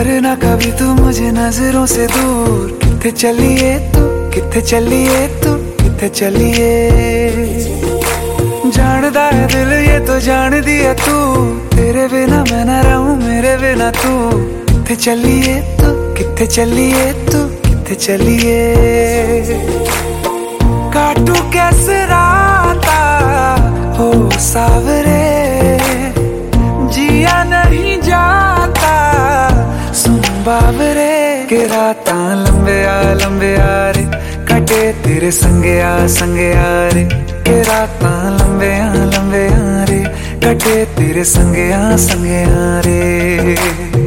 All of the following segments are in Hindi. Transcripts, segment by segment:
करना कभी तू मुझे नज़रों से दूर। कितने चलिए तू, कितने चलिए तू, कितने चलिए। जानदा है दिल ये तो जान दिया तू। तेरे बिना मैं ना रहूँ, मेरे बिना तू। कितने चलिए तू, कितने चलिए तू, कितने चलिए। काटू कैसे बाबरे के राता लंबे आ लंबे आ रे, कटे तेरे संगे आ संगे आ रे, के राता लंबे आ लंबे आ रे, कटे तेरे संगे आ संगे आ रे।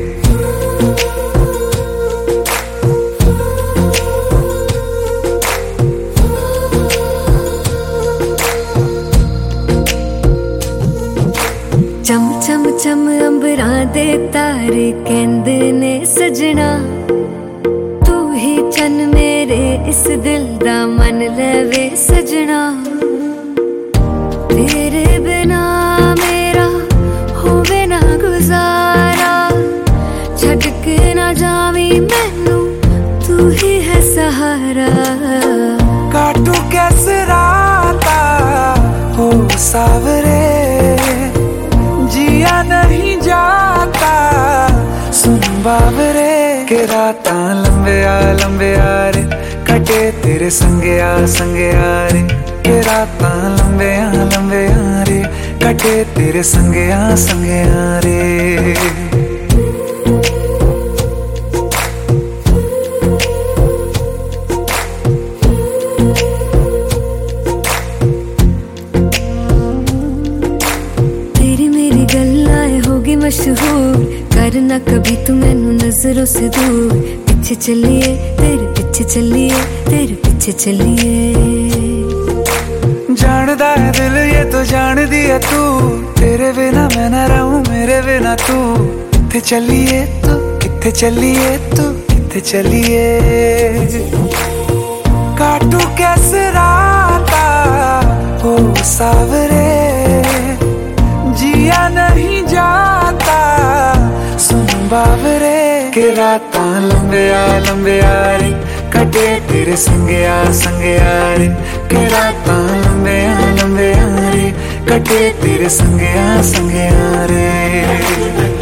ਦੇ ਤਾਰੇ ਕਹਿੰਦੇ ਨੇ ਸਜਣਾ। ਤੂੰ ਹੀ ਚੰਨ ਮੇਰੇ, ਇਸ ਦਿਲ ਦਾ ਮਨ ਲਵੇ ਸਜਣਾ। ਤੇਰੇ ਬਿਨਾ ਮੇਰਾ ਹੋਵੇ ਨਾ ਗੁਜ਼ਾਰਾ। ਛੱਡ ਕੇ ਨਾ ਜਾਵੀਂ ਮੈਨੂੰ, ਤੂੰ ਹੀ ਹੈ ਸਹਾਰਾ। ਕਾਟੂ ਕੈਸੇ ਰਾਤਾ, ਹੋ ਸਾਵੇ बाबरे के राता लंबे आ लंबे आ रे। कटे तेरे संगे आ संगे आ रे। के राता लंबे आ लंबे आ रे। कटे तेरे संगे आ संगे आ रे। मशहूर। करना कभी तू मैनू नज़रों से दूर। पीछे चलिए, तेरे पीछे चलिए, तेरे पीछे चलिए। जानदा है दिल ये तो जान दिया तू। तेरे बिना मैं ना रहूँ, मेरे बिना तू। कितने चलिए तू कितने चलिए तू कितने चलिए। काटू कैसे राता हो सावरे। जिया नहीं जाता बाबरे के राता लंबे आ रे, कटे तेरे संगे आ रे, के राता लंबे आ रे, कटे तेरे संगे आ संगे आ रे।